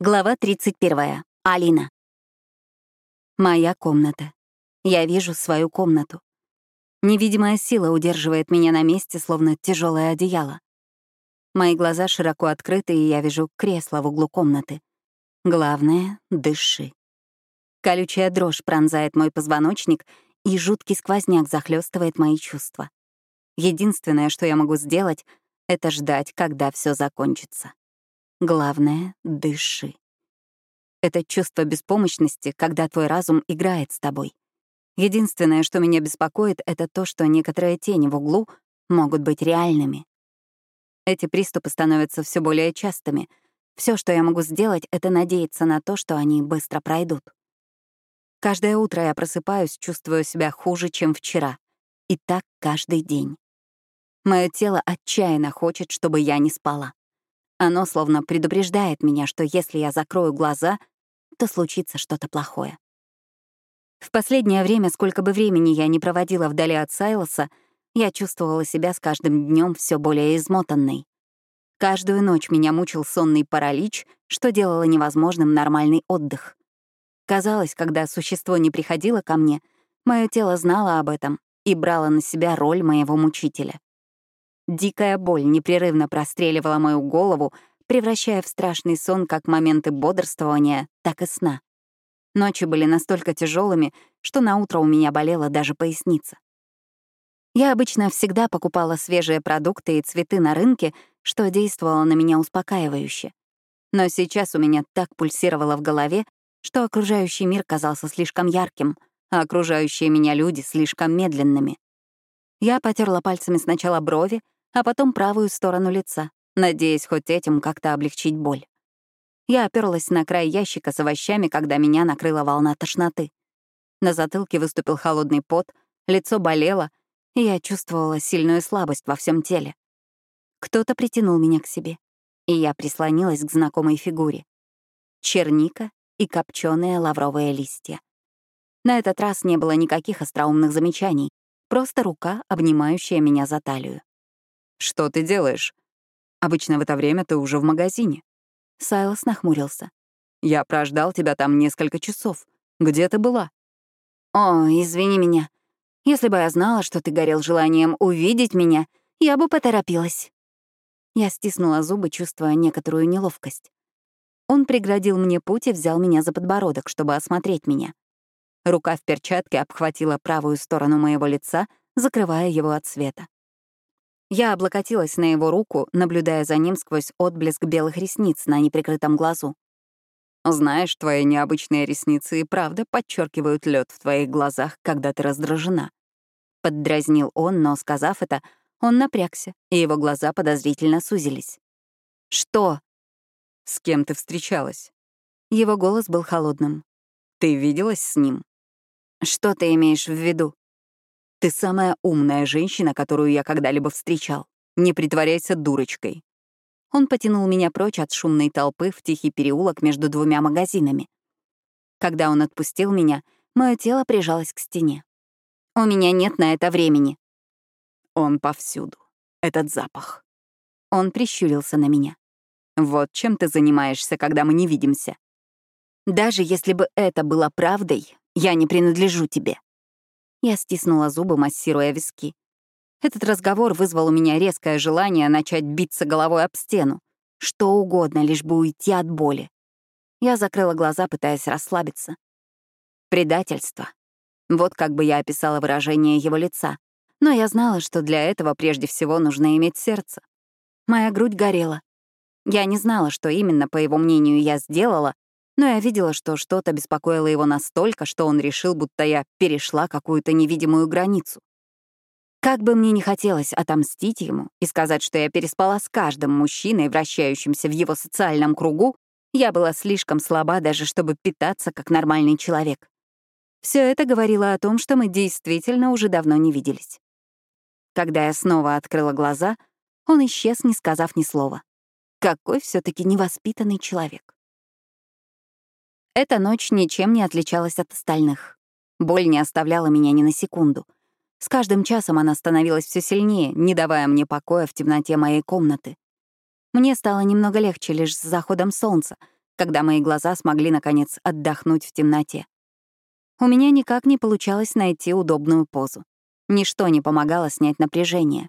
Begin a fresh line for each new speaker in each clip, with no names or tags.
Глава 31. Алина. Моя комната. Я вижу свою комнату. Невидимая сила удерживает меня на месте, словно тяжелое одеяло. Мои глаза широко открыты, и я вижу кресло в углу комнаты. Главное — дыши. Колючая дрожь пронзает мой позвоночник, и жуткий сквозняк захлестывает мои чувства. Единственное, что я могу сделать, — это ждать, когда все закончится. Главное — дыши. Это чувство беспомощности, когда твой разум играет с тобой. Единственное, что меня беспокоит, это то, что некоторые тени в углу могут быть реальными. Эти приступы становятся все более частыми. Все, что я могу сделать, — это надеяться на то, что они быстро пройдут. Каждое утро я просыпаюсь, чувствую себя хуже, чем вчера. И так каждый день. Мое тело отчаянно хочет, чтобы я не спала. Оно словно предупреждает меня, что если я закрою глаза, то случится что-то плохое. В последнее время, сколько бы времени я не проводила вдали от Сайлоса, я чувствовала себя с каждым днем все более измотанной. Каждую ночь меня мучил сонный паралич, что делало невозможным нормальный отдых. Казалось, когда существо не приходило ко мне, мое тело знало об этом и брало на себя роль моего мучителя. Дикая боль непрерывно простреливала мою голову, превращая в страшный сон как моменты бодрствования, так и сна. Ночи были настолько тяжелыми, что на утро у меня болела даже поясница. Я обычно всегда покупала свежие продукты и цветы на рынке, что действовало на меня успокаивающе. Но сейчас у меня так пульсировало в голове, что окружающий мир казался слишком ярким, а окружающие меня люди — слишком медленными. Я потерла пальцами сначала брови, а потом правую сторону лица, надеясь хоть этим как-то облегчить боль. Я оперлась на край ящика с овощами, когда меня накрыла волна тошноты. На затылке выступил холодный пот, лицо болело, и я чувствовала сильную слабость во всем теле. Кто-то притянул меня к себе, и я прислонилась к знакомой фигуре. Черника и копченые лавровые листья. На этот раз не было никаких остроумных замечаний, просто рука, обнимающая меня за талию. «Что ты делаешь? Обычно в это время ты уже в магазине». Сайлос нахмурился. «Я прождал тебя там несколько часов. Где ты была?» «О, извини меня. Если бы я знала, что ты горел желанием увидеть меня, я бы поторопилась». Я стиснула зубы, чувствуя некоторую неловкость. Он преградил мне путь и взял меня за подбородок, чтобы осмотреть меня. Рука в перчатке обхватила правую сторону моего лица, закрывая его от света. Я облокотилась на его руку, наблюдая за ним сквозь отблеск белых ресниц на неприкрытом глазу. «Знаешь, твои необычные ресницы и правда подчеркивают лед в твоих глазах, когда ты раздражена». Поддразнил он, но, сказав это, он напрягся, и его глаза подозрительно сузились. «Что?» «С кем ты встречалась?» Его голос был холодным. «Ты виделась с ним?» «Что ты имеешь в виду?» Ты самая умная женщина, которую я когда-либо встречал. Не притворяйся дурочкой». Он потянул меня прочь от шумной толпы в тихий переулок между двумя магазинами. Когда он отпустил меня, мое тело прижалось к стене. «У меня нет на это времени». Он повсюду. Этот запах. Он прищурился на меня. «Вот чем ты занимаешься, когда мы не видимся?» «Даже если бы это было правдой, я не принадлежу тебе. Я стиснула зубы, массируя виски. Этот разговор вызвал у меня резкое желание начать биться головой об стену. Что угодно, лишь бы уйти от боли. Я закрыла глаза, пытаясь расслабиться. Предательство. Вот как бы я описала выражение его лица. Но я знала, что для этого прежде всего нужно иметь сердце. Моя грудь горела. Я не знала, что именно, по его мнению, я сделала, но я видела, что что-то беспокоило его настолько, что он решил, будто я перешла какую-то невидимую границу. Как бы мне ни хотелось отомстить ему и сказать, что я переспала с каждым мужчиной, вращающимся в его социальном кругу, я была слишком слаба даже, чтобы питаться как нормальный человек. Все это говорило о том, что мы действительно уже давно не виделись. Когда я снова открыла глаза, он исчез, не сказав ни слова. Какой все таки невоспитанный человек. Эта ночь ничем не отличалась от остальных. Боль не оставляла меня ни на секунду. С каждым часом она становилась все сильнее, не давая мне покоя в темноте моей комнаты. Мне стало немного легче лишь с заходом солнца, когда мои глаза смогли, наконец, отдохнуть в темноте. У меня никак не получалось найти удобную позу. Ничто не помогало снять напряжение.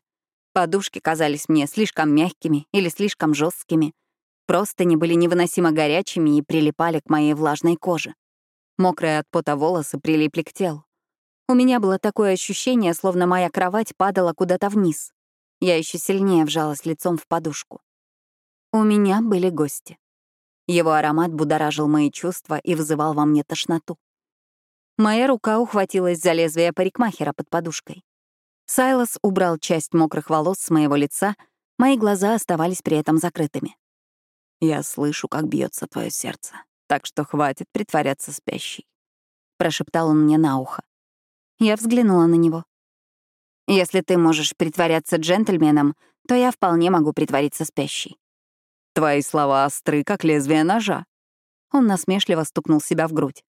Подушки казались мне слишком мягкими или слишком жесткими. Просто не были невыносимо горячими и прилипали к моей влажной коже. Мокрые от пота волосы прилипли к телу. У меня было такое ощущение, словно моя кровать падала куда-то вниз. Я еще сильнее вжалась лицом в подушку. У меня были гости. Его аромат будоражил мои чувства и вызывал во мне тошноту. Моя рука ухватилась за лезвие парикмахера под подушкой. Сайлос убрал часть мокрых волос с моего лица, мои глаза оставались при этом закрытыми. «Я слышу, как бьется твое сердце, так что хватит притворяться спящей», — прошептал он мне на ухо. Я взглянула на него. «Если ты можешь притворяться джентльменом, то я вполне могу притвориться спящей».
«Твои слова остры, как лезвие ножа».
Он насмешливо стукнул себя в грудь.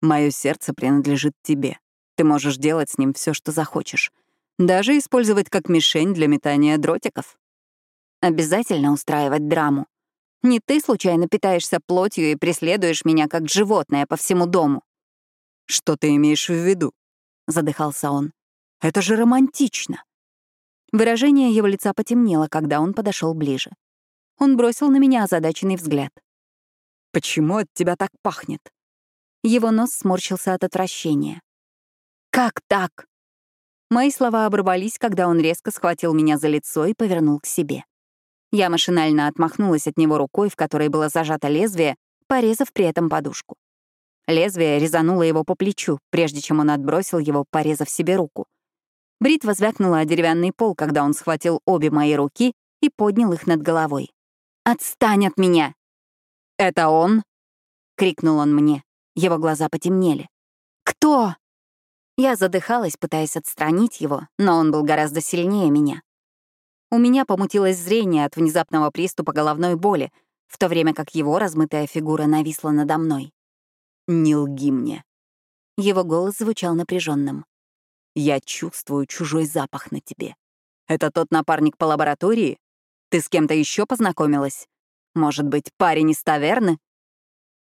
«Мое сердце принадлежит тебе. Ты можешь делать с ним все, что захочешь. Даже использовать как мишень для метания дротиков».
«Обязательно устраивать драму. Не ты случайно питаешься плотью и преследуешь меня как животное по всему дому».
«Что ты имеешь в виду?» — задыхался он. «Это же романтично!»
Выражение его лица потемнело, когда он подошел ближе. Он бросил на меня озадаченный взгляд.
«Почему от тебя так пахнет?»
Его нос сморщился от отвращения. «Как так?» Мои слова оборвались, когда он резко схватил меня за лицо и повернул к себе. Я машинально отмахнулась от него рукой, в которой было зажато лезвие, порезав при этом подушку. Лезвие резануло его по плечу, прежде чем он отбросил его, порезав себе руку. Бритва звякнула о деревянный пол, когда он схватил обе мои руки и поднял их над головой. «Отстань от меня!»
«Это он?»
— крикнул он мне. Его глаза потемнели. «Кто?» Я задыхалась, пытаясь отстранить его, но он был гораздо сильнее меня. У меня помутилось зрение от внезапного приступа головной боли, в то время как его размытая фигура нависла надо мной.
«Не лги мне».
Его голос звучал напряженным.
«Я чувствую чужой запах на тебе. Это тот напарник по лаборатории? Ты с кем-то еще познакомилась? Может быть, парень из таверны?»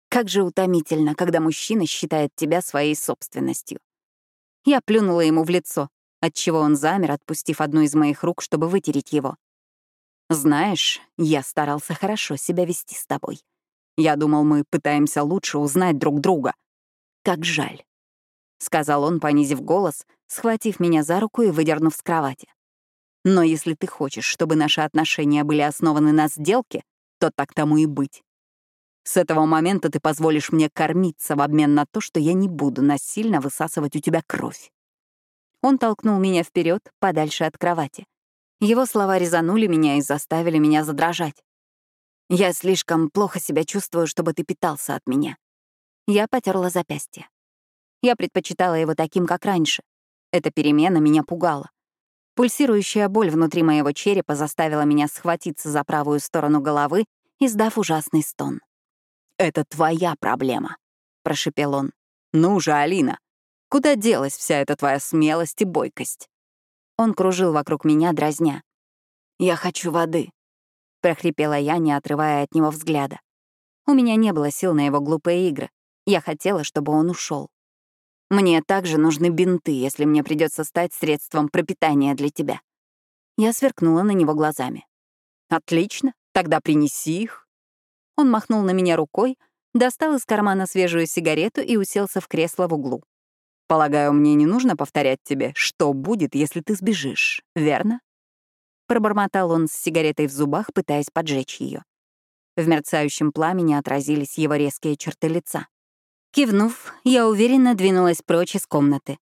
Как же утомительно, когда мужчина считает тебя своей собственностью. Я плюнула ему в лицо, отчего он замер, отпустив одну из моих рук, чтобы вытереть его. «Знаешь, я старался хорошо себя вести с тобой. Я думал, мы пытаемся лучше узнать друг друга. Как жаль», — сказал он, понизив голос, схватив меня за руку и выдернув с кровати. «Но если ты хочешь, чтобы наши отношения были основаны на сделке, то так тому и быть. С этого момента ты позволишь мне кормиться в обмен на то, что я не буду насильно высасывать у тебя кровь». Он толкнул меня вперед, подальше от кровати. Его слова резанули меня и заставили меня задрожать. Я слишком плохо себя чувствую, чтобы ты питался от меня. Я потерла запястье. Я предпочитала его таким, как раньше. Эта перемена меня пугала. Пульсирующая боль внутри моего черепа заставила меня схватиться за правую сторону головы, издав ужасный стон.
«Это твоя проблема», — прошепел он. «Ну же, Алина, куда делась вся эта твоя смелость и бойкость?»
Он кружил вокруг меня, дразня. «Я хочу воды», прохрипела я, не отрывая от него взгляда. У меня не было сил на его глупые игры. Я хотела, чтобы он ушел. Мне также нужны бинты, если мне придется стать средством пропитания для тебя. Я сверкнула на него глазами.
Отлично, тогда принеси их.
Он махнул на меня рукой, достал из кармана свежую сигарету и уселся в кресло в углу.
Полагаю, мне не нужно повторять тебе, что будет, если ты сбежишь, верно?
Пробормотал он с сигаретой в зубах, пытаясь поджечь ее. В мерцающем пламени отразились его резкие черты лица. Кивнув, я уверенно двинулась прочь из комнаты.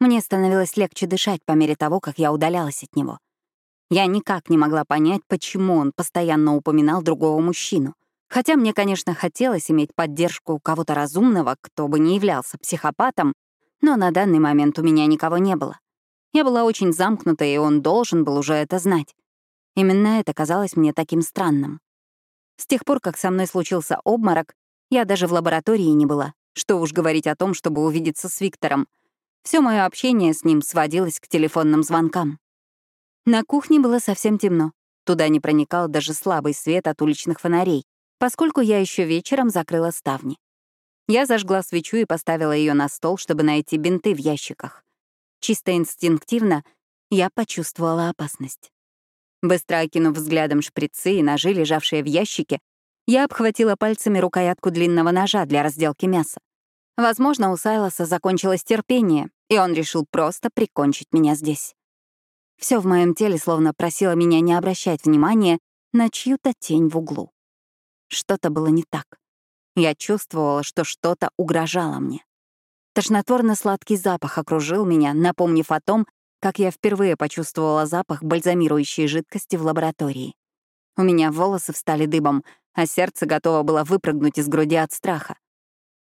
Мне становилось легче дышать по мере того, как я удалялась от него. Я никак не могла понять, почему он постоянно упоминал другого мужчину. Хотя мне, конечно, хотелось иметь поддержку кого-то разумного, кто бы не являлся психопатом, но на данный момент у меня никого не было. Я была очень замкнута, и он должен был уже это знать. Именно это казалось мне таким странным. С тех пор, как со мной случился обморок, я даже в лаборатории не была. Что уж говорить о том, чтобы увидеться с Виктором. Все мое общение с ним сводилось к телефонным звонкам. На кухне было совсем темно. Туда не проникал даже слабый свет от уличных фонарей. поскольку я еще вечером закрыла ставни. Я зажгла свечу и поставила ее на стол, чтобы найти бинты в ящиках. Чисто инстинктивно я почувствовала опасность. Быстро окинув взглядом шприцы и ножи, лежавшие в ящике, я обхватила пальцами рукоятку длинного ножа для разделки мяса. Возможно, у Сайлоса закончилось терпение, и он решил просто прикончить меня здесь. Все в моем теле словно просило меня не обращать внимания на чью-то тень в углу. Что-то было не так. Я чувствовала, что что-то угрожало мне. Тошнотворно-сладкий запах окружил меня, напомнив о том, как я впервые почувствовала запах бальзамирующей жидкости в лаборатории. У меня волосы встали дыбом, а сердце готово было выпрыгнуть из груди от страха.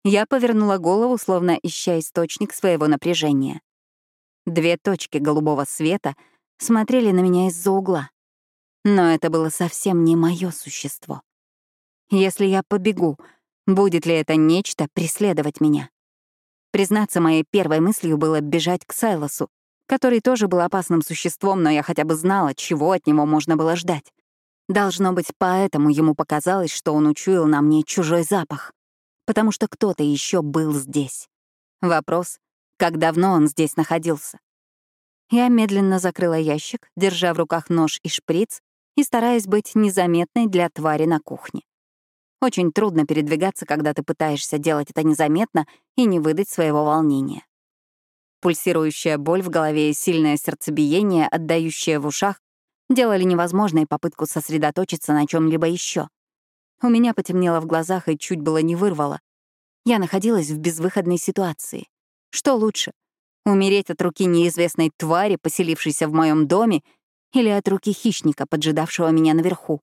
Я повернула голову, словно ища источник своего напряжения. Две точки голубого света смотрели на меня из-за угла. Но это было совсем не мое существо. Если я побегу, будет ли это нечто преследовать меня? Признаться, моей первой мыслью было бежать к Сайлосу, который тоже был опасным существом, но я хотя бы знала, чего от него можно было ждать. Должно быть, поэтому ему показалось, что он учуял на мне чужой запах, потому что кто-то еще был здесь. Вопрос, как давно он здесь находился. Я медленно закрыла ящик, держа в руках нож и шприц и стараясь быть незаметной для твари на кухне. Очень трудно передвигаться, когда ты пытаешься делать это незаметно и не выдать своего волнения. Пульсирующая боль в голове и сильное сердцебиение, отдающее в ушах, делали невозможной попытку сосредоточиться на чем либо еще. У меня потемнело в глазах и чуть было не вырвало. Я находилась в безвыходной ситуации. Что лучше? Умереть от руки неизвестной твари, поселившейся в моем доме, или от руки хищника, поджидавшего меня наверху?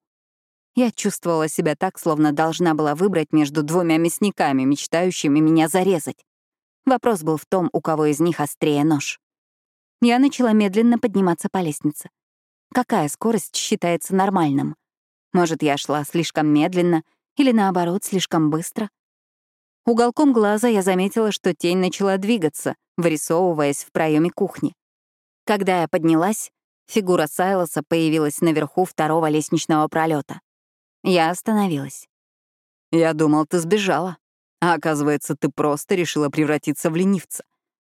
Я чувствовала себя так, словно должна была выбрать между двумя мясниками, мечтающими меня зарезать. Вопрос был в том, у кого из них острее нож. Я начала медленно подниматься по лестнице. Какая скорость считается нормальным? Может, я шла слишком медленно или, наоборот, слишком быстро? Уголком глаза я заметила, что тень начала двигаться, вырисовываясь в проеме кухни. Когда я поднялась, фигура Сайлоса появилась наверху второго лестничного пролета. Я остановилась.
«Я думал, ты сбежала», а оказывается, ты просто решила превратиться в ленивца.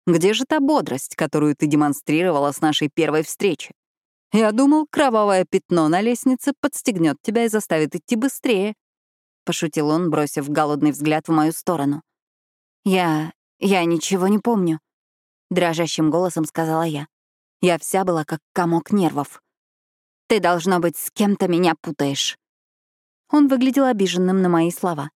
Где же та бодрость, которую ты демонстрировала с нашей первой встречи? Я думал, кровавое пятно на лестнице подстегнет тебя и заставит идти быстрее. Пошутил он, бросив голодный взгляд в мою сторону.
Я... я ничего не помню. Дрожащим голосом сказала я. Я вся была как комок нервов. Ты, должно быть, с кем-то меня путаешь. Он выглядел обиженным на мои слова.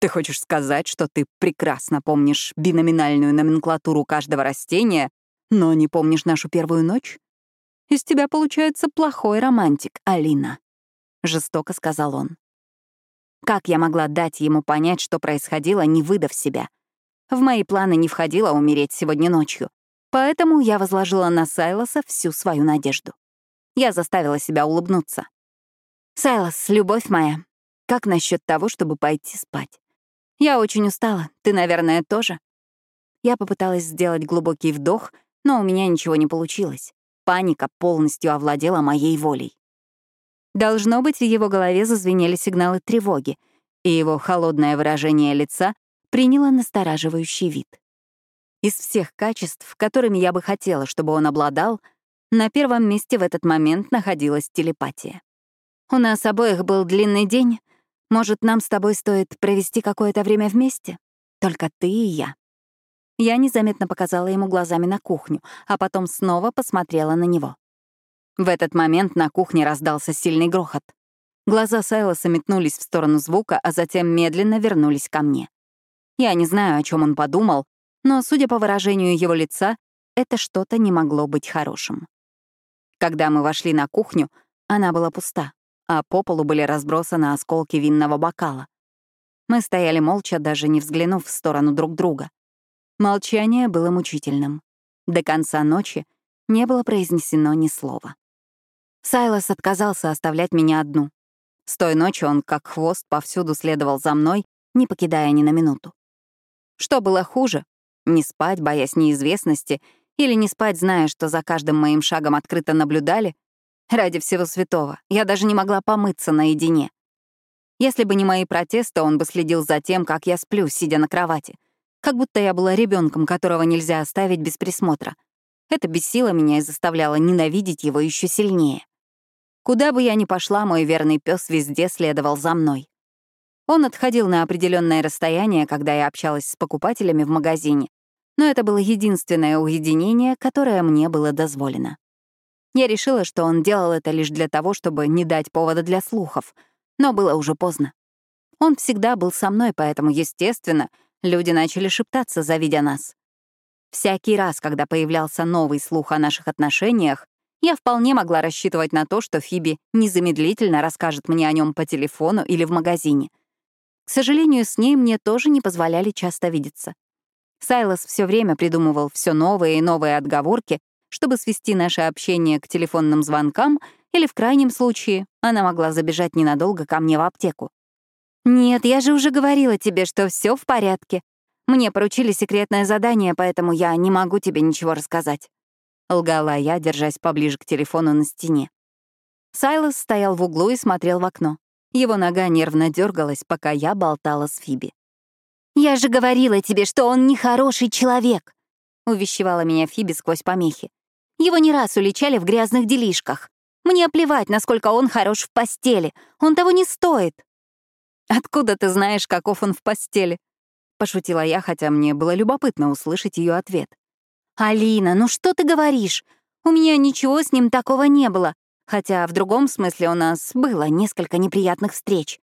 Ты хочешь сказать, что ты прекрасно помнишь биноминальную номенклатуру каждого растения, но не помнишь нашу первую ночь? Из тебя получается плохой романтик, Алина», — жестоко сказал он.
Как я могла дать ему понять, что происходило, не выдав себя? В мои планы не входило умереть сегодня ночью, поэтому я возложила на Сайлоса всю свою надежду. Я заставила себя улыбнуться. «Сайлос, любовь моя, как насчет того, чтобы пойти спать? Я очень устала. Ты, наверное, тоже?» Я попыталась сделать глубокий вдох, но у меня ничего не получилось. Паника полностью овладела моей волей. Должно быть, в его голове зазвенели сигналы тревоги, и его холодное выражение лица приняло настораживающий вид. Из всех качеств, которыми я бы хотела, чтобы он обладал, на первом месте в этот момент находилась телепатия. У нас обоих был длинный день, может, нам с тобой стоит провести какое-то время вместе? Только ты и я». Я незаметно показала ему глазами на кухню, а потом снова посмотрела на него. В этот момент на кухне раздался сильный грохот. Глаза Сайлоса метнулись в сторону звука, а затем медленно вернулись ко мне. Я не знаю, о чем он подумал, но, судя по выражению его лица, это что-то не могло быть хорошим. Когда мы вошли на кухню, она была пуста а по полу были разбросаны осколки винного бокала. Мы стояли молча, даже не взглянув в сторону друг друга. Молчание было мучительным. До конца ночи не было произнесено ни слова. Сайлос отказался оставлять меня одну. С той ночи он, как хвост, повсюду следовал за мной, не покидая ни на минуту. Что было хуже? Не спать, боясь неизвестности, или не спать, зная, что за каждым моим шагом открыто наблюдали, Ради всего святого, я даже не могла помыться наедине. Если бы не мои протесты, он бы следил за тем, как я сплю, сидя на кровати. Как будто я была ребенком, которого нельзя оставить без присмотра. Это бесило меня и заставляло ненавидеть его еще сильнее. Куда бы я ни пошла, мой верный пес везде следовал за мной. Он отходил на определенное расстояние, когда я общалась с покупателями в магазине, но это было единственное уединение, которое мне было дозволено. Я решила, что он делал это лишь для того, чтобы не дать повода для слухов, но было уже поздно. Он всегда был со мной, поэтому, естественно, люди начали шептаться, завидя нас. Всякий раз, когда появлялся новый слух о наших отношениях, я вполне могла рассчитывать на то, что Фиби незамедлительно расскажет мне о нем по телефону или в магазине. К сожалению, с ней мне тоже не позволяли часто видеться. Сайлос все время придумывал все новые и новые отговорки, чтобы свести наше общение к телефонным звонкам или, в крайнем случае, она могла забежать ненадолго ко мне в аптеку. «Нет, я же уже говорила тебе, что все в порядке. Мне поручили секретное задание, поэтому я не могу тебе ничего рассказать». Лгала я, держась поближе к телефону на стене. Сайлос стоял в углу и смотрел в окно. Его нога нервно дергалась, пока я болтала с Фиби. «Я же говорила тебе, что он нехороший человек!» — увещевала меня Фиби сквозь помехи. «Его не раз уличали в грязных делишках. Мне плевать, насколько он хорош в постели. Он того не стоит». «Откуда ты знаешь, каков он в постели?» — пошутила я, хотя мне было любопытно услышать ее ответ. «Алина, ну что ты говоришь? У меня ничего с ним такого не было. Хотя в другом смысле у нас было несколько неприятных встреч.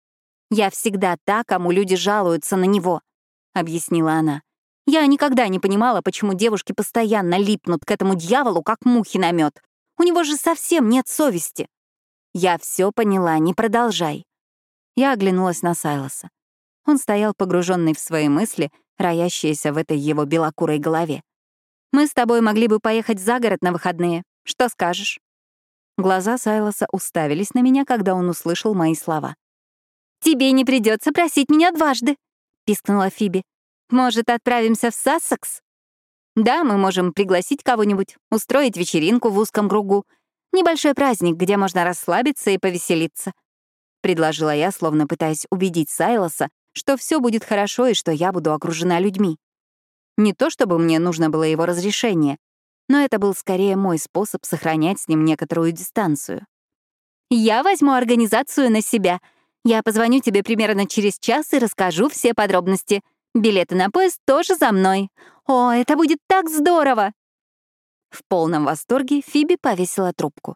«Я всегда та, кому люди жалуются на него», — объяснила она. «Я никогда не понимала, почему девушки постоянно липнут к этому дьяволу, как мухи на мед. У него же совсем нет совести». «Я все поняла, не продолжай». Я оглянулась на Сайлоса. Он стоял погруженный в свои мысли, роящиеся в этой его белокурой голове. «Мы с тобой могли бы поехать за город на выходные. Что скажешь?» Глаза Сайлоса уставились на меня, когда он услышал мои слова. «Тебе не придется просить меня дважды», — пискнула Фиби. «Может, отправимся в Сассекс?» «Да, мы можем пригласить кого-нибудь, устроить вечеринку в узком кругу. Небольшой праздник, где можно расслабиться и повеселиться», — предложила я, словно пытаясь убедить Сайлоса, что все будет хорошо и что я буду окружена людьми. Не то чтобы мне нужно было его разрешение, но это был скорее мой способ сохранять с ним некоторую дистанцию. «Я возьму организацию на себя. Я позвоню тебе примерно через час и расскажу все подробности. Билеты на поезд тоже за мной. О, это будет так здорово!» В полном восторге Фиби повесила трубку.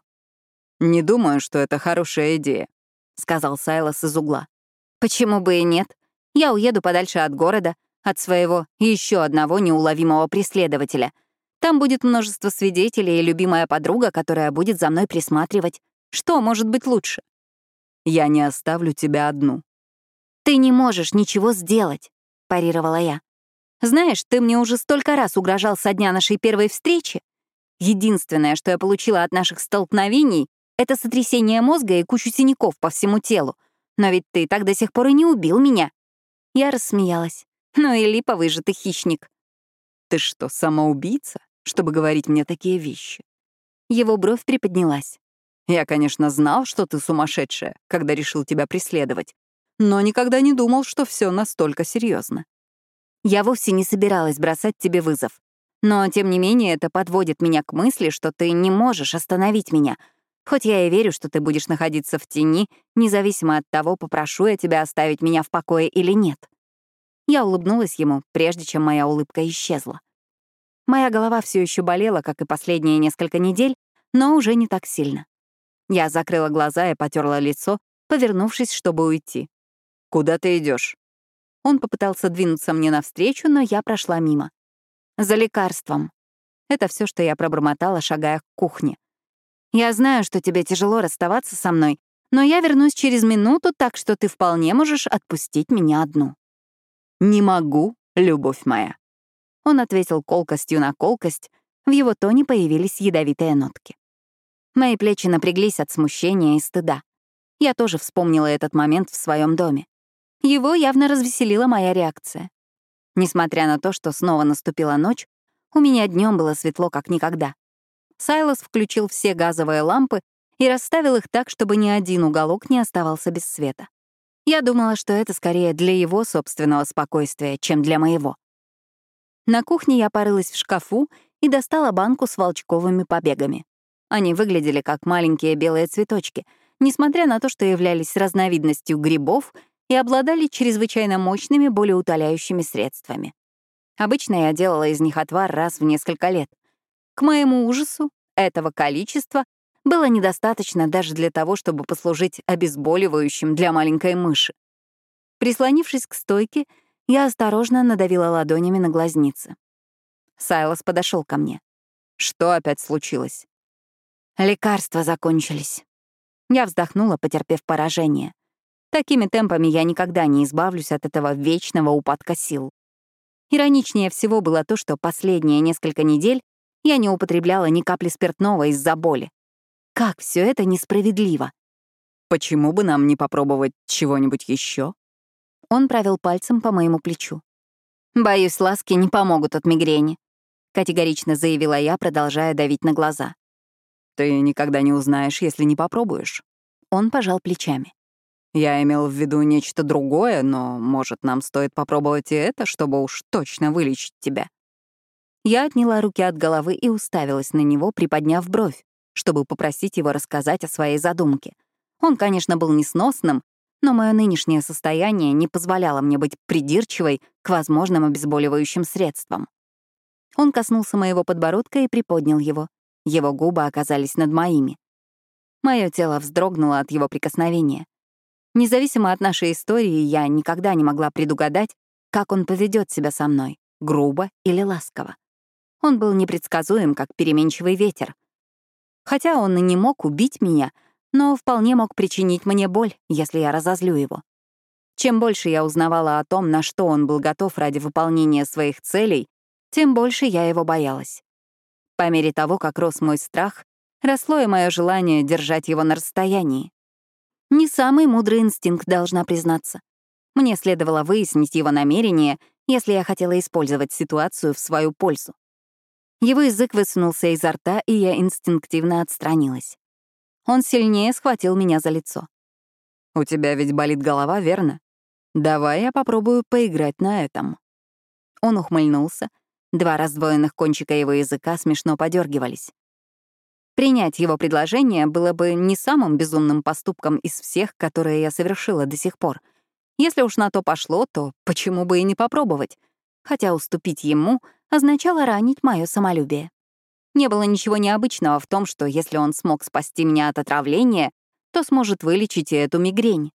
«Не думаю, что это хорошая идея», — сказал Сайлос из угла.
«Почему бы и нет? Я уеду подальше от города, от своего еще одного неуловимого преследователя — там будет множество свидетелей и любимая подруга, которая будет за мной присматривать. Что может быть лучше?
Я не оставлю тебя одну.
Ты не можешь ничего сделать, парировала я. Знаешь, ты мне уже столько раз угрожал со дня нашей первой встречи. Единственное, что я получила от наших столкновений, это сотрясение мозга и кучу синяков по всему телу. Но ведь ты так до сих пор и не убил меня. Я рассмеялась. Ну и липовый же ты хищник.
Ты что, самоубийца? чтобы говорить мне такие вещи.
Его бровь приподнялась.
Я, конечно, знал, что ты сумасшедшая, когда решил тебя преследовать, но никогда не думал, что все настолько серьезно.
Я вовсе не собиралась бросать тебе вызов. Но, тем не менее, это подводит меня к мысли, что ты не можешь остановить меня, хоть я и верю, что ты будешь находиться в тени, независимо от того, попрошу я тебя оставить меня в покое или нет. Я улыбнулась ему, прежде чем моя улыбка исчезла. Моя голова все еще болела, как и последние несколько недель, но уже не так сильно. Я закрыла глаза и потерла лицо, повернувшись, чтобы уйти.
«Куда ты идешь?
Он попытался двинуться мне навстречу, но я прошла мимо. «За лекарством». Это все, что я пробормотала, шагая к кухне. «Я знаю, что тебе тяжело расставаться со мной, но я вернусь через минуту, так что ты вполне можешь отпустить меня одну».
«Не могу, любовь моя»,
он ответил колкостью на колкость, в его тоне появились ядовитые нотки. Мои плечи напряглись от смущения и стыда. Я тоже вспомнила этот момент в своем доме. Его явно развеселила моя реакция. Несмотря на то, что снова наступила ночь, у меня днем было светло как никогда. Сайлос включил все газовые лампы и расставил их так, чтобы ни один уголок не оставался без света. Я думала, что это скорее для его собственного спокойствия, чем для моего. На кухне я порылась в шкафу и достала банку с волчковыми побегами. Они выглядели как маленькие белые цветочки, несмотря на то, что являлись разновидностью грибов и обладали чрезвычайно мощными болеутоляющими средствами. Обычно я делала из них отвар раз в несколько лет. К моему ужасу, этого количества было недостаточно даже для того, чтобы послужить обезболивающим для маленькой мыши. Прислонившись к стойке, я осторожно надавила ладонями на глазницы. Сайлос подошел ко мне. Что опять случилось? Лекарства закончились. Я вздохнула, потерпев поражение. Такими темпами я никогда не избавлюсь от этого вечного упадка сил. Ироничнее всего было то, что последние несколько недель я не употребляла ни капли спиртного из-за боли. Как все это несправедливо.
Почему бы нам не попробовать чего-нибудь еще?
Он провел пальцем по моему плечу. Боюсь, ласки не помогут от мигрени, категорично заявила я, продолжая давить на глаза.
Ты никогда не узнаешь, если не попробуешь.
Он пожал плечами.
Я имел в виду нечто другое, но, может, нам стоит попробовать и это, чтобы уж точно вылечить тебя.
Я отняла руки от головы и уставилась на него, приподняв бровь чтобы попросить его рассказать о своей задумке. Он, конечно, был несносным, но мое нынешнее состояние не позволяло мне быть придирчивой к возможным обезболивающим средствам. Он коснулся моего подбородка и приподнял его. Его губы оказались над моими. Мое тело вздрогнуло от его прикосновения. Независимо от нашей истории, я никогда не могла предугадать, как он поведет себя со мной, грубо или ласково. Он был непредсказуем, как переменчивый ветер, Хотя он и не мог убить меня, но вполне мог причинить мне боль, если я разозлю его. Чем больше я узнавала о том, на что он был готов ради выполнения своих целей, тем больше я его боялась. По мере того, как рос мой страх, росло и мое желание держать его на расстоянии. Не самый мудрый инстинкт, должна признаться. Мне следовало выяснить его намерение, если я хотела использовать ситуацию в свою пользу. Его язык высунулся изо рта, и я инстинктивно отстранилась. Он сильнее схватил меня за лицо.
«У тебя ведь болит голова, верно? Давай я попробую поиграть на этом».
Он ухмыльнулся. Два раздвоенных кончика его языка смешно подергивались. Принять его предложение было бы не самым безумным поступком из всех, которые я совершила до сих пор. Если уж на то пошло, то почему бы и не попробовать? Хотя уступить ему означало ранить мое самолюбие. Не было ничего необычного в том, что если он смог спасти меня от отравления, то сможет вылечить и эту мигрень.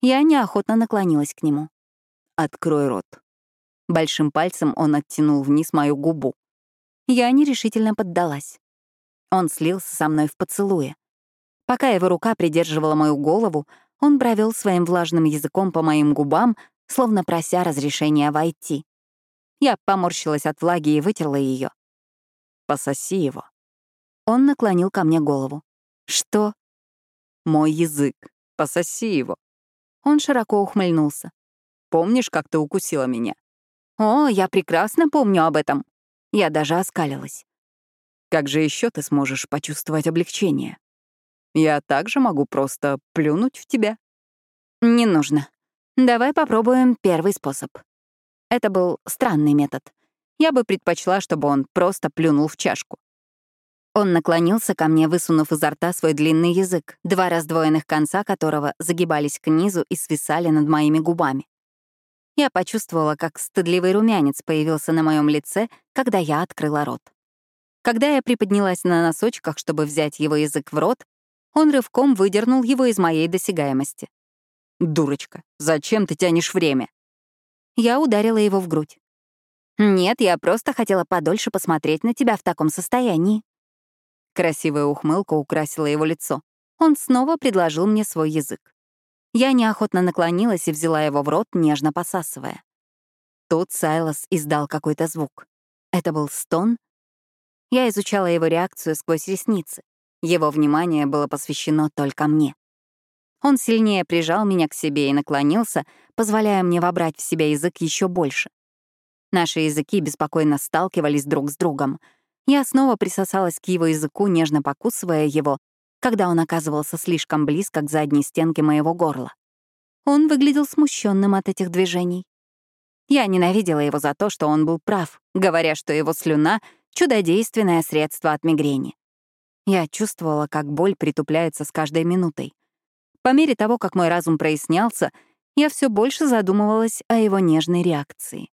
Я неохотно наклонилась к нему.
«Открой рот».
Большим пальцем он оттянул вниз мою губу. Я нерешительно поддалась. Он слился со мной в поцелуе. Пока его рука придерживала мою голову, он провел своим влажным языком по моим губам, словно прося разрешения войти. Я поморщилась от влаги и вытерла ее.
«Пососи его».
Он наклонил ко мне голову. «Что?»
«Мой язык. Пососи его».
Он широко ухмыльнулся.
«Помнишь, как ты укусила меня?»
«О, я прекрасно помню об этом». Я даже оскалилась.
«Как же еще ты сможешь почувствовать облегчение? Я также могу просто плюнуть в тебя».
«Не нужно. Давай попробуем первый способ». Это был странный метод. Я бы предпочла, чтобы он просто плюнул в чашку. Он наклонился ко мне, высунув изо рта свой длинный язык, два раздвоенных конца которого загибались к низу и свисали над моими губами. Я почувствовала, как стыдливый румянец появился на моем лице, когда я открыла рот. Когда я приподнялась на носочках, чтобы взять его язык в рот, он рывком выдернул его из моей досягаемости.
«Дурочка, зачем ты тянешь время?»
Я ударила его в грудь. «Нет, я просто хотела подольше посмотреть на тебя в таком состоянии». Красивая ухмылка украсила его лицо. Он снова предложил мне свой язык. Я неохотно наклонилась и взяла его в рот, нежно посасывая. Тут Сайлос издал какой-то звук. Это был стон. Я изучала его реакцию сквозь ресницы. Его внимание было посвящено только мне. Он сильнее прижал меня к себе и наклонился, позволяя мне вобрать в себя язык еще больше. Наши языки беспокойно сталкивались друг с другом. Я снова присосалась к его языку, нежно покусывая его, когда он оказывался слишком близко к задней стенке моего горла. Он выглядел смущенным от этих движений. Я ненавидела его за то, что он был прав, говоря, что его слюна — чудодейственное средство от мигрени. Я чувствовала, как боль притупляется с каждой минутой. По мере того, как мой разум прояснялся, я все больше задумывалась о его нежной реакции.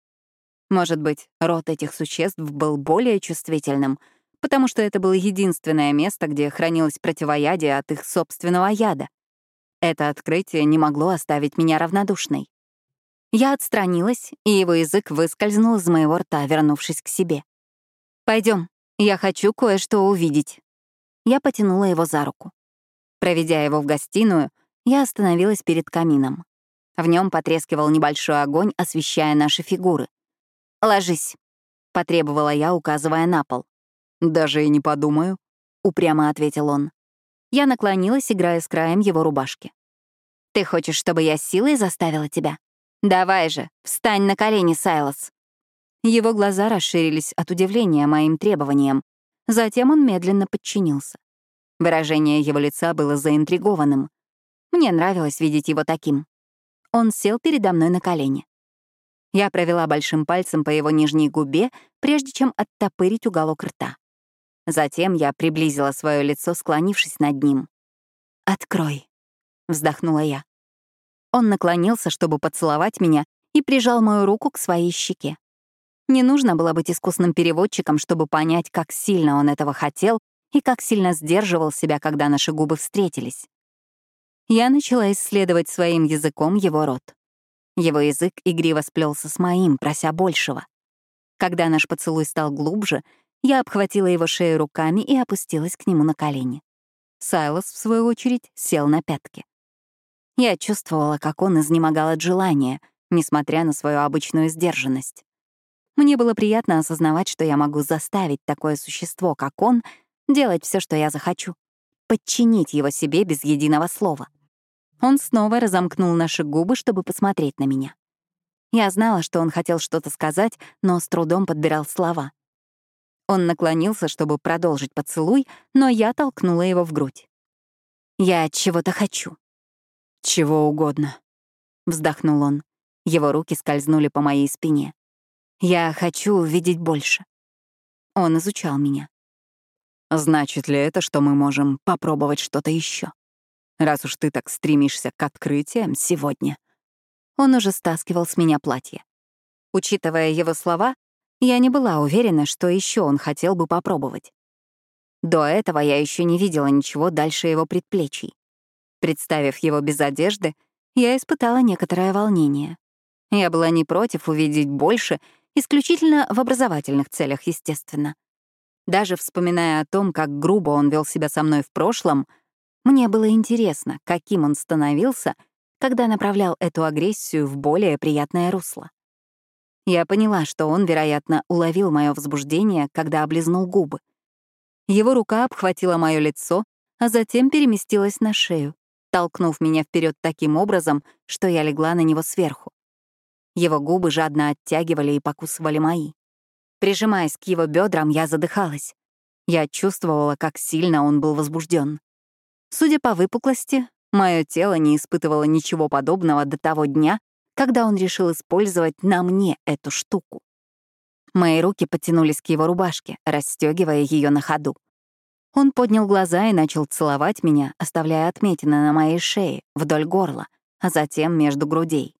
Может быть, рот этих существ был более чувствительным, потому что это было единственное место, где хранилось противоядие от их собственного яда. Это открытие не могло оставить меня равнодушной. Я отстранилась, и его язык выскользнул из моего рта, вернувшись к себе. Пойдем, я хочу кое-что увидеть». Я потянула его за руку. Проведя его в гостиную, я остановилась перед камином. В нем потрескивал небольшой огонь, освещая наши фигуры. «Ложись», — потребовала я, указывая на пол.
«Даже и не подумаю», — упрямо ответил он.
Я наклонилась, играя с краем его рубашки. «Ты хочешь, чтобы я силой заставила тебя? Давай же, встань на колени, Сайлос». Его глаза расширились от удивления моим требованиям. Затем он медленно подчинился. Выражение его лица было заинтригованным. Мне нравилось видеть его таким. Он сел передо мной на колени. Я провела большим пальцем по его нижней губе, прежде чем оттопырить уголок рта. Затем я приблизила свое лицо, склонившись над ним. «Открой», — вздохнула я. Он наклонился, чтобы поцеловать меня, и прижал мою руку к своей щеке. Не нужно было быть искусным переводчиком, чтобы понять, как сильно он этого хотел и как сильно сдерживал себя, когда наши губы встретились. Я начала исследовать своим языком его рот. Его язык игриво сплелся с моим, прося большего. Когда наш поцелуй стал глубже, я обхватила его шею руками и опустилась к нему на колени. Сайлос, в свою очередь, сел на пятки. Я чувствовала, как он изнемогал от желания, несмотря на свою обычную сдержанность. Мне было приятно осознавать, что я могу заставить такое существо, как он, делать все, что я захочу, подчинить его себе без единого слова. Он снова разомкнул наши губы, чтобы посмотреть на меня. Я знала, что он хотел что-то сказать, но с трудом подбирал слова. Он наклонился, чтобы продолжить поцелуй, но я толкнула его в грудь. «Я чего-то хочу».
«Чего угодно», — вздохнул он.
Его руки скользнули по моей спине. Я хочу увидеть больше. Он изучал меня.
Значит ли это, что мы можем попробовать что-то еще? Раз уж ты так стремишься к открытиям сегодня.
Он уже стаскивал с меня платье. Учитывая его слова, я не была уверена, что еще он хотел бы попробовать. До этого я еще не видела ничего дальше его предплечий. Представив его без одежды, я испытала некоторое волнение. Я была не против увидеть больше Исключительно в образовательных целях, естественно. Даже вспоминая о том, как грубо он вел себя со мной в прошлом, мне было интересно, каким он становился, когда направлял эту агрессию в более приятное русло. Я поняла, что он, вероятно, уловил мое возбуждение, когда облизнул губы. Его рука обхватила мое лицо, а затем переместилась на шею, толкнув меня вперед таким образом, что я легла на него сверху. Его губы жадно оттягивали и покусывали мои. Прижимаясь к его бедрам, я задыхалась. Я чувствовала, как сильно он был возбужден. Судя по выпуклости, мое тело не испытывало ничего подобного до того дня, когда он решил использовать на мне эту штуку. Мои руки потянулись к его рубашке, расстегивая ее на ходу. Он поднял глаза и начал целовать меня, оставляя отметины на моей шее, вдоль горла, а затем между грудей.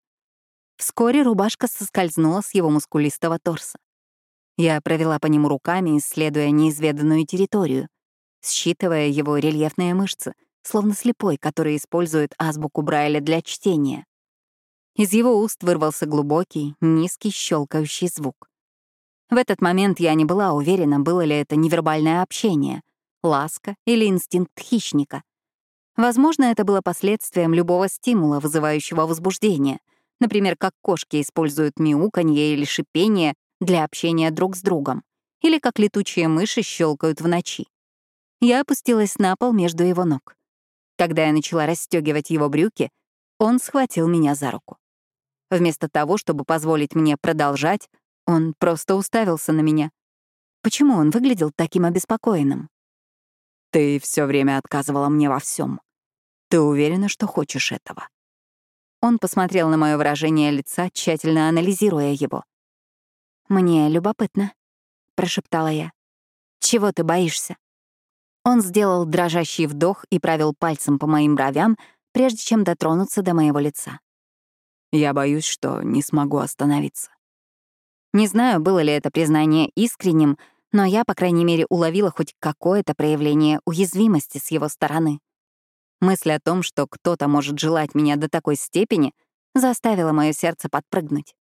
Вскоре рубашка соскользнула с его мускулистого торса. Я провела по нему руками, исследуя неизведанную территорию, считывая его рельефные мышцы, словно слепой, который использует азбуку Брайля для чтения. Из его уст вырвался глубокий, низкий щелкающий звук. В этот момент я не была уверена, было ли это невербальное общение, ласка или инстинкт хищника. Возможно, это было последствием любого стимула, вызывающего возбуждение — Например, как кошки используют мяуканье или шипение для общения друг с другом, или как летучие мыши щелкают в ночи. Я опустилась на пол между его ног. Когда я начала расстегивать его брюки, он схватил меня за руку. Вместо того, чтобы позволить мне продолжать, он просто уставился на меня. Почему он выглядел таким обеспокоенным?
Ты все время отказывала мне во всем. Ты уверена, что хочешь этого?
Он посмотрел на мое выражение лица, тщательно анализируя его. «Мне любопытно», — прошептала я. «Чего ты боишься?» Он сделал дрожащий вдох и провел пальцем по моим бровям, прежде чем дотронуться до моего лица.
«Я боюсь, что не смогу остановиться».
Не знаю, было ли это признание искренним, но я, по крайней мере, уловила хоть какое-то проявление уязвимости с его стороны. Мысль о том, что кто-то может желать меня до такой степени, заставила мое сердце подпрыгнуть.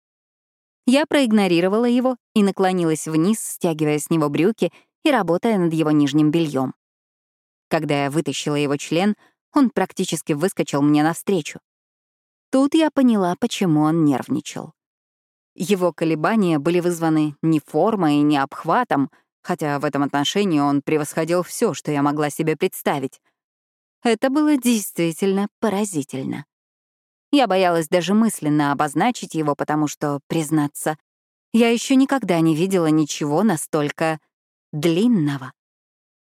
Я проигнорировала его и наклонилась вниз, стягивая с него брюки и работая над его нижним бельем. Когда я вытащила его член, он практически выскочил мне навстречу. Тут я поняла, почему он нервничал. Его колебания были вызваны не формой не обхватом, хотя в этом отношении он превосходил все, что я могла себе представить. Это было действительно поразительно. Я боялась даже мысленно обозначить его, потому что, признаться, я еще никогда не видела ничего настолько длинного.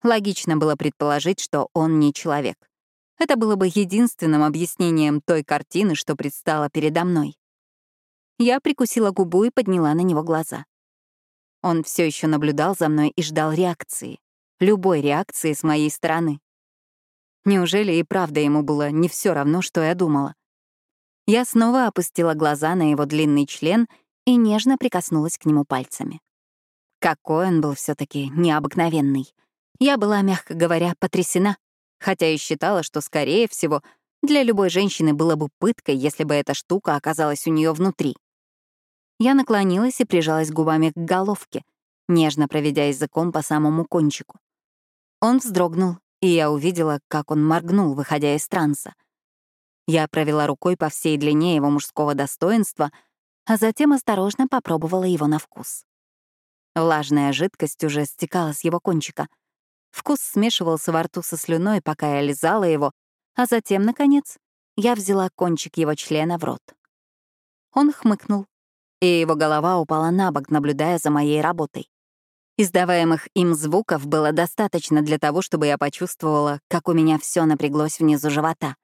Логично было предположить, что он не человек. Это было бы единственным объяснением той картины, что предстала передо мной. Я прикусила губу и подняла на него глаза. Он все еще наблюдал за мной и ждал реакции. Любой реакции с моей стороны. Неужели и правда ему было не все равно, что я думала? Я снова опустила глаза на его длинный член и нежно прикоснулась к нему пальцами. Какой он был все таки необыкновенный. Я была, мягко говоря, потрясена, хотя и считала, что, скорее всего, для любой женщины было бы пыткой, если бы эта штука оказалась у нее внутри. Я наклонилась и прижалась губами к головке, нежно проведя языком по самому кончику. Он вздрогнул, и я увидела, как он моргнул, выходя из транса. Я провела рукой по всей длине его мужского достоинства, а затем осторожно попробовала его на вкус. Влажная жидкость уже стекала с его кончика. Вкус смешивался во рту со слюной, пока я лизала его, а затем, наконец, я взяла кончик его члена в рот. Он хмыкнул, и его голова упала на бок, наблюдая за моей работой. Издаваемых им звуков было достаточно для того, чтобы я почувствовала, как у меня все напряглось внизу живота.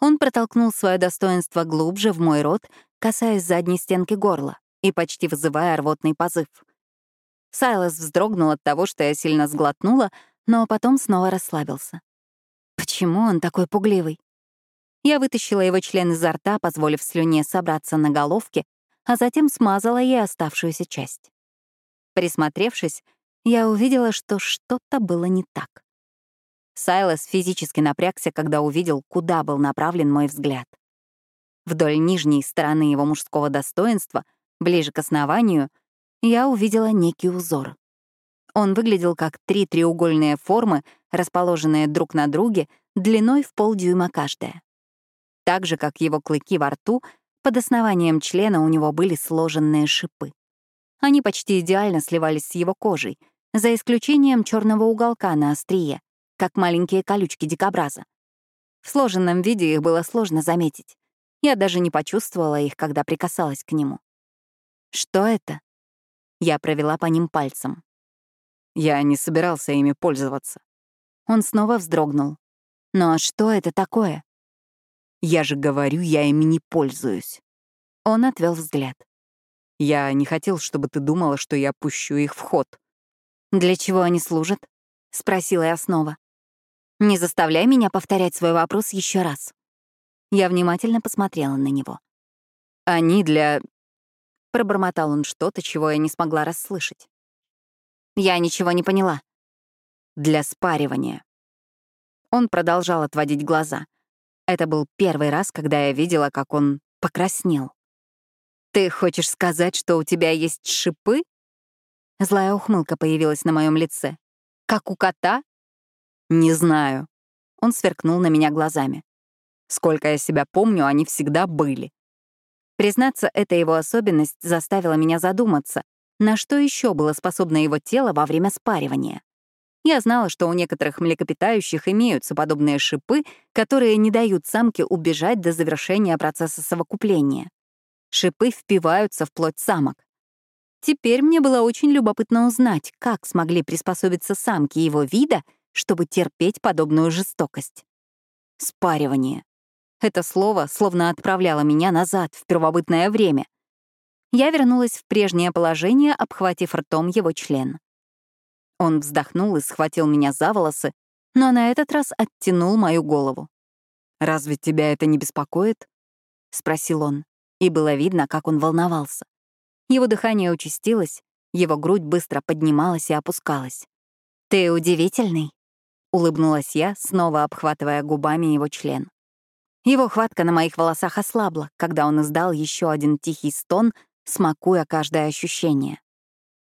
Он протолкнул свое достоинство глубже в мой рот, касаясь задней стенки горла и почти вызывая рвотный позыв. Сайлас вздрогнул от того, что я сильно сглотнула, но потом снова расслабился. Почему он такой пугливый? Я вытащила его член изо рта, позволив слюне собраться на головке, а затем смазала ей оставшуюся часть. Присмотревшись, я увидела, что что-то было не так. Сайлас физически напрягся, когда увидел, куда был направлен мой взгляд. Вдоль нижней стороны его мужского достоинства, ближе к основанию, я увидела некий узор. Он выглядел как три треугольные формы, расположенные друг на друге, длиной в полдюйма каждая. Так же, как его клыки во рту, под основанием члена у него были сложенные шипы. Они почти идеально сливались с его кожей, за исключением черного уголка на острие, как маленькие колючки дикобраза. В сложенном виде их было сложно заметить. Я даже не почувствовала их, когда прикасалась к нему. «Что это?» Я провела по ним пальцем.
Я не собирался ими пользоваться.
Он снова вздрогнул. «Но что это такое?»
«Я же говорю, я ими не пользуюсь».
Он отвел взгляд.
Я не хотел, чтобы ты думала, что я пущу их в ход.
«Для чего они служат?» — спросила я снова. «Не заставляй меня повторять свой вопрос еще раз». Я внимательно посмотрела на него.
«Они для...»
— пробормотал он что-то, чего я не смогла расслышать. Я ничего не поняла.
«Для спаривания».
Он продолжал отводить глаза. Это был первый раз, когда я видела, как он покраснел. «Ты хочешь сказать, что у тебя есть шипы?» Злая ухмылка появилась на моем лице. «Как у кота?»
«Не знаю».
Он сверкнул на меня глазами.
«Сколько я себя помню, они всегда были».
Признаться, эта его особенность заставила меня задуматься, на что еще было способно его тело во время спаривания. Я знала, что у некоторых млекопитающих имеются подобные шипы, которые не дают самке убежать до завершения процесса совокупления. Шипы впиваются в плоть самок. Теперь мне было очень любопытно узнать, как смогли приспособиться самки его вида, чтобы терпеть подобную жестокость. Спаривание. Это слово словно отправляло меня назад, в первобытное время. Я вернулась в прежнее положение, обхватив ртом его член. Он вздохнул и схватил меня за волосы, но на этот раз оттянул мою голову.
«Разве тебя это не беспокоит?» — спросил он, и было видно, как он волновался.
Его дыхание участилось, его грудь быстро поднималась и опускалась. «Ты удивительный», — улыбнулась я, снова обхватывая губами его член. Его хватка на моих волосах ослабла, когда он издал еще один тихий стон, смакуя каждое ощущение.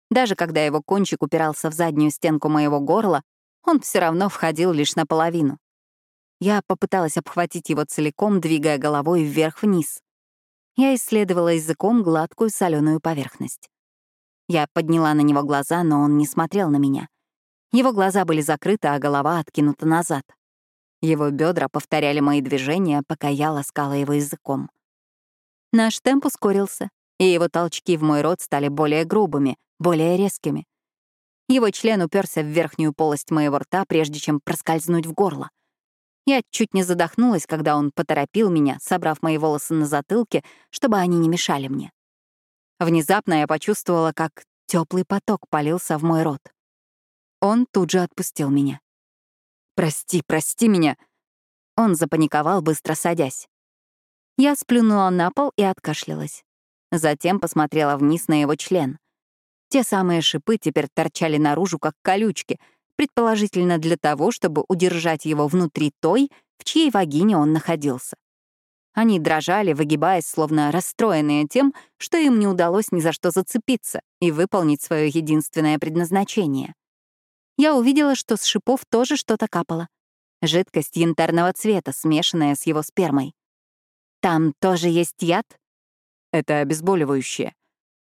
Даже когда его кончик упирался в заднюю стенку моего горла, он все равно входил лишь наполовину. Я попыталась обхватить его целиком, двигая головой вверх-вниз. Я исследовала языком гладкую соленую поверхность. Я подняла на него глаза, но он не смотрел на меня. Его глаза были закрыты, а голова откинута назад. Его бедра повторяли мои движения, пока я ласкала его языком. Наш темп ускорился, и его толчки в мой рот стали более грубыми, более резкими. Его член уперся в верхнюю полость моего рта, прежде чем проскользнуть в горло. Я чуть не задохнулась, когда он поторопил меня, собрав мои волосы на затылке, чтобы они не мешали мне. Внезапно я почувствовала, как теплый поток полился в мой рот. Он тут же отпустил меня. «Прости, прости меня!» Он запаниковал, быстро садясь. Я сплюнула на пол и откашлялась. Затем посмотрела вниз на его член. Те самые шипы теперь торчали наружу, как колючки, предположительно для того, чтобы удержать его внутри той, в чьей вагине он находился. Они дрожали, выгибаясь, словно расстроенные тем, что им не удалось ни за что зацепиться и выполнить свое единственное предназначение я увидела, что с шипов тоже что-то капало. Жидкость янтарного цвета, смешанная с его спермой. Там тоже есть яд?
Это обезболивающее.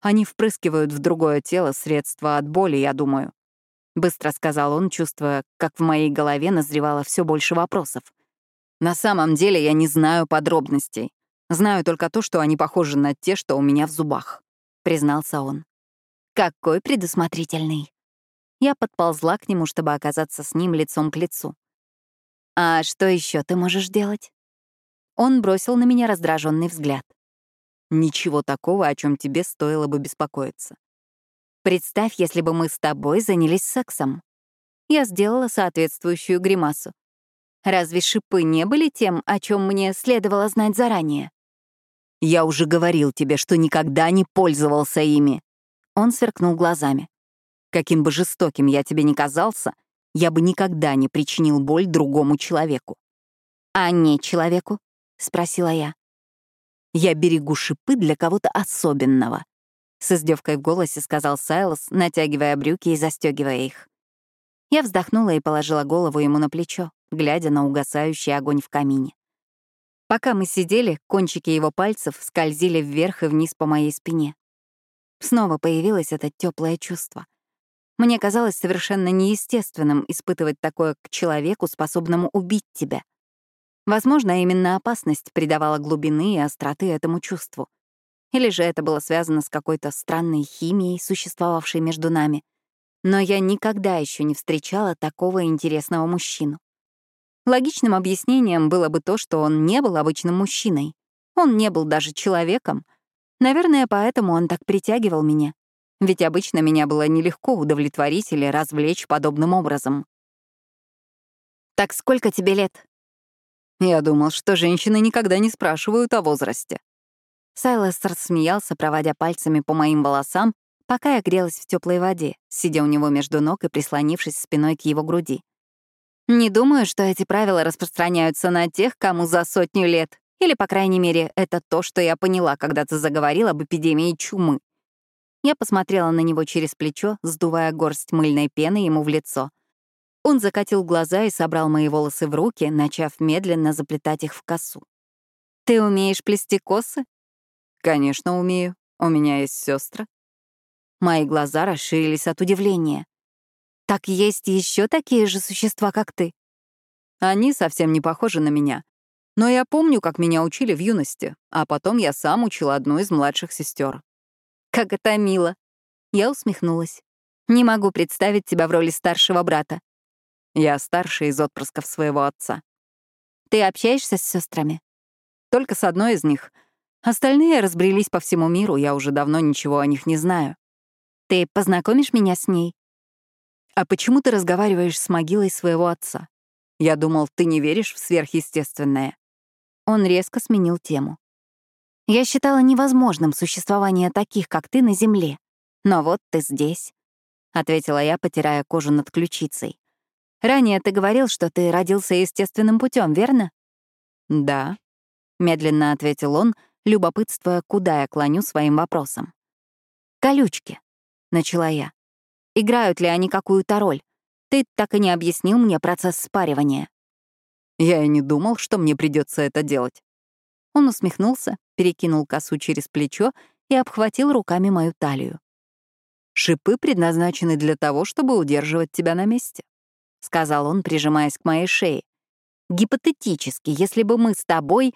Они впрыскивают в другое тело средства от боли, я думаю. Быстро сказал он, чувствуя, как в моей голове назревало все больше вопросов. На самом деле я не знаю подробностей. Знаю только то, что они похожи на те, что у меня в зубах, признался он.
Какой предусмотрительный. Я подползла к нему, чтобы оказаться с ним лицом к лицу. «А что еще ты можешь делать?» Он бросил на меня раздраженный взгляд.
«Ничего такого, о чем тебе стоило бы беспокоиться».
«Представь, если бы мы с тобой занялись сексом». Я сделала соответствующую гримасу. Разве шипы не были тем, о чем мне следовало знать заранее?
«Я уже говорил тебе, что никогда не пользовался ими».
Он сверкнул глазами.
Каким бы жестоким я тебе ни казался, я бы никогда не причинил боль другому человеку.
«А не человеку?» — спросила я.
«Я берегу шипы для кого-то особенного», — с издевкой в голосе сказал Сайлос, натягивая брюки и застегивая их.
Я вздохнула и положила голову ему на плечо, глядя на угасающий огонь в камине. Пока мы сидели, кончики его пальцев скользили вверх и вниз по моей спине. Снова появилось это теплое чувство. Мне казалось совершенно неестественным испытывать такое к человеку, способному убить тебя. Возможно, именно опасность придавала глубины и остроты этому чувству. Или же это было связано с какой-то странной химией, существовавшей между нами. Но я никогда еще не встречала такого интересного мужчину. Логичным объяснением было бы то, что он не был обычным мужчиной. Он не был даже человеком. Наверное, поэтому он так притягивал меня. Ведь обычно меня было нелегко удовлетворить или развлечь подобным образом. «Так сколько тебе лет?»
Я думал, что женщины никогда не спрашивают о возрасте.
Сайлас рассмеялся, проводя пальцами по моим волосам, пока я грелась в теплой воде, сидя у него между ног и прислонившись спиной к его груди. Не думаю, что эти правила распространяются на тех, кому за сотню лет. Или, по крайней мере, это то, что я поняла, когда ты заговорил об эпидемии чумы. Я посмотрела на него через плечо, сдувая горсть мыльной пены ему в лицо. Он закатил глаза и собрал мои волосы в руки, начав медленно заплетать их в косу. «Ты умеешь плести косы?»
«Конечно, умею. У меня есть сестры.
Мои глаза расширились от удивления. «Так есть еще такие же существа, как ты?»
Они совсем не похожи на меня. Но я помню, как меня учили в юности, а потом я сам учил одну из младших сестер.
Как это мило. Я усмехнулась. Не могу представить тебя в роли старшего брата.
Я старший из отпрысков своего отца.
Ты общаешься с сестрами?
только с одной из них. Остальные разбрелись по всему миру, я уже давно ничего о них не знаю.
Ты познакомишь меня с ней?
А почему ты разговариваешь с могилой своего отца? Я думал, ты не веришь в сверхъестественное.
Он резко сменил тему. Я считала невозможным существование таких, как ты, на Земле. Но вот ты здесь, — ответила я, потирая кожу над ключицей. Ранее ты говорил, что ты родился естественным путем, верно?
Да, —
медленно ответил он, любопытствуя, куда я клоню своим вопросом. «Колючки», — начала я. «Играют ли они какую-то роль? Ты так и не объяснил мне процесс спаривания».
Я и не думал, что мне придется это делать.
Он усмехнулся, перекинул косу через плечо и обхватил руками мою талию.
«Шипы предназначены для того, чтобы удерживать тебя на месте», — сказал он, прижимаясь к моей шее.
«Гипотетически, если бы мы с тобой...»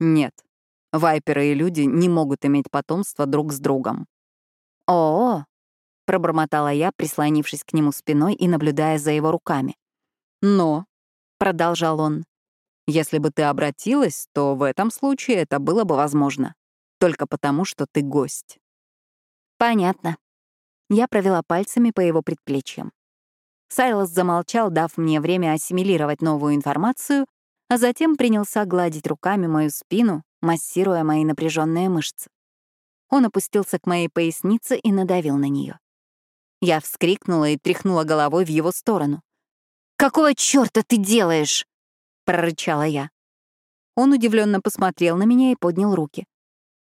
«Нет, вайперы и люди не могут иметь потомство друг с другом».
«О-о», — пробормотала я, прислонившись к нему спиной и наблюдая за его руками.
«Но», —
продолжал он,
если бы ты обратилась, то в этом случае это было бы возможно. Только потому, что ты гость.
Понятно. Я провела пальцами по его предплечьям. Сайлос замолчал, дав мне время ассимилировать новую информацию, а затем принялся гладить руками мою спину, массируя мои напряженные мышцы. Он опустился к моей пояснице и надавил на нее. Я вскрикнула и тряхнула головой в его сторону. «Какого чёрта ты делаешь?» прорычала я. Он удивленно посмотрел на меня и поднял руки.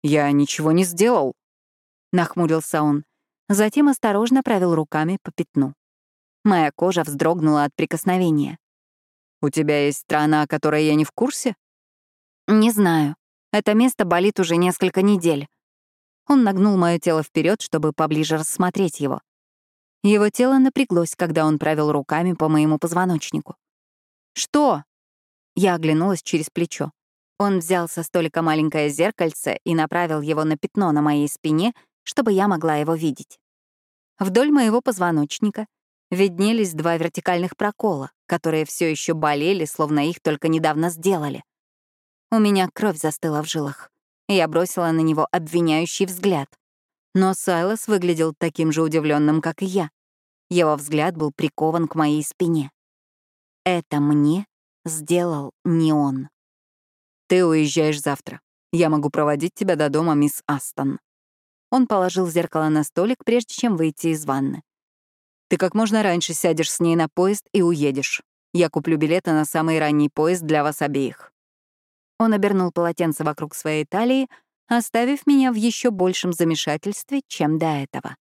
«Я ничего не сделал», — нахмурился он.
Затем осторожно провел руками по пятну. Моя кожа вздрогнула от прикосновения.
«У тебя есть страна, о которой я не в курсе?»
«Не знаю. Это место болит уже несколько недель». Он нагнул мое тело вперед, чтобы поближе рассмотреть его. Его тело напряглось, когда он провел руками по моему позвоночнику. «Что?» Я оглянулась через плечо. Он взял со столика маленькое зеркальце и направил его на пятно на моей спине, чтобы я могла его видеть. Вдоль моего позвоночника виднелись два вертикальных прокола, которые все еще болели, словно их только недавно сделали. У меня кровь застыла в жилах. Я бросила на него обвиняющий взгляд. Но Сайлос выглядел таким же удивленным, как и я. Его взгляд был прикован к моей спине. Это мне сделал не он.
«Ты уезжаешь завтра. Я могу проводить тебя до дома, мисс Астон».
Он положил зеркало на столик, прежде чем выйти из ванны.
«Ты как можно раньше сядешь с ней на поезд и уедешь. Я куплю билеты на самый ранний поезд для вас обеих».
Он обернул полотенце вокруг своей талии, оставив меня в еще большем замешательстве, чем до этого.